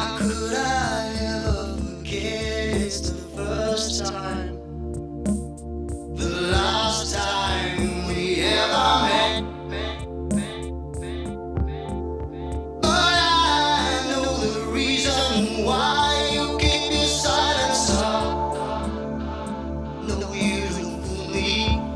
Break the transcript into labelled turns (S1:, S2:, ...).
S1: How could I ever forget? It's the first time, the last time we ever met. But I know the reason why you keep your silence up. No, you don't fool me.